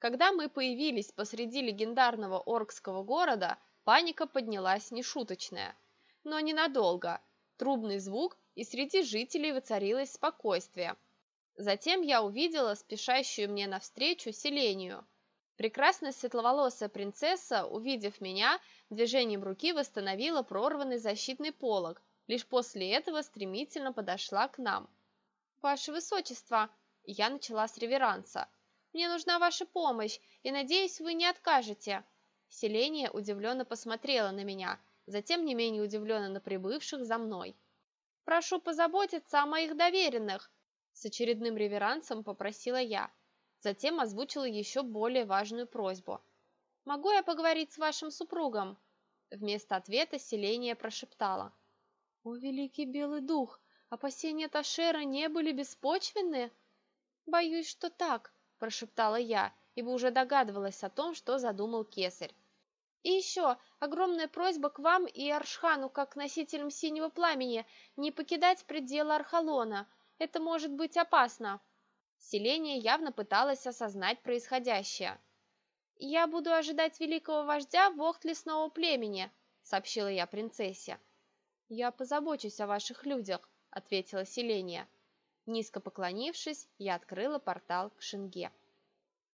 Когда мы появились посреди легендарного оркского города, паника поднялась нешуточная. Но ненадолго. Трубный звук, и среди жителей воцарилось спокойствие. Затем я увидела спешащую мне навстречу селению. Прекрасная светловолосая принцесса, увидев меня, движением руки восстановила прорванный защитный полог, лишь после этого стремительно подошла к нам. «Ваше Высочество!» Я начала с реверанса – мне нужна ваша помощь, и, надеюсь, вы не откажете». Селения удивленно посмотрела на меня, затем не менее удивленно на прибывших за мной. «Прошу позаботиться о моих доверенных», с очередным реверансом попросила я. Затем озвучила еще более важную просьбу. «Могу я поговорить с вашим супругом?» Вместо ответа Селения прошептала. «О, великий белый дух, опасения Ташера не были беспочвенны?» «Боюсь, что так», прошептала я, ибо уже догадывалась о том, что задумал кесарь. И еще огромная просьба к вам и Аршхану, как носителям синего пламени, не покидать пределы Архалона. Это может быть опасно. Селение явно пыталось осознать происходящее. «Я буду ожидать великого вождя вохт лесного племени», — сообщила я принцессе. «Я позабочусь о ваших людях», — ответила Селения. Низко поклонившись, я открыла портал к Шинге.